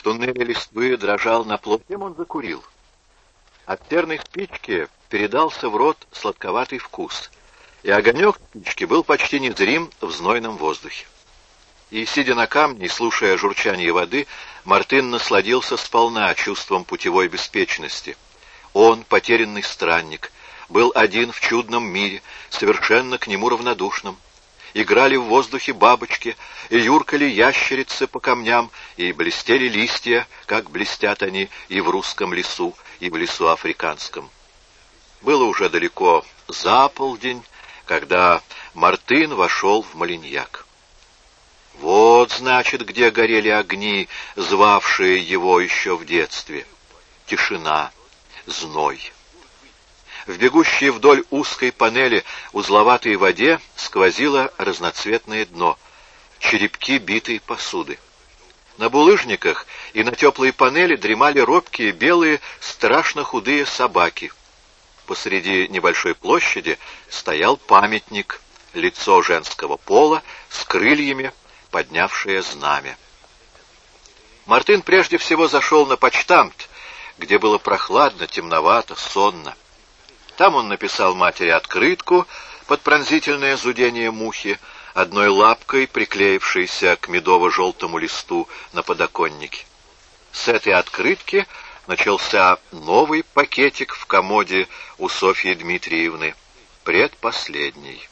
В туннеле листвы дрожал на плот. Тем он закурил. От терной спички передался в рот сладковатый вкус, и огонек спички был почти незрим в знойном воздухе. И, сидя на камне слушая журчание воды, Мартын насладился сполна чувством путевой беспечности. Он, потерянный странник, был один в чудном мире, совершенно к нему равнодушным. Играли в воздухе бабочки, и юркали ящерицы по камням, и блестели листья, как блестят они и в русском лесу, и в лесу африканском. Было уже далеко за полдень, когда Мартын вошел в Малиньяк. Вот, значит, где горели огни, звавшие его еще в детстве. Тишина, зной. В бегущей вдоль узкой панели узловатой воде сквозило разноцветное дно, черепки битой посуды. На булыжниках и на теплой панели дремали робкие белые, страшно худые собаки. Посреди небольшой площади стоял памятник, лицо женского пола с крыльями, поднявшее знамя. Мартын прежде всего зашел на почтамт, где было прохладно, темновато, сонно. Там он написал матери открытку под пронзительное зудение мухи, одной лапкой приклеившейся к медово-желтому листу на подоконнике. С этой открытки начался новый пакетик в комоде у Софьи Дмитриевны, предпоследний.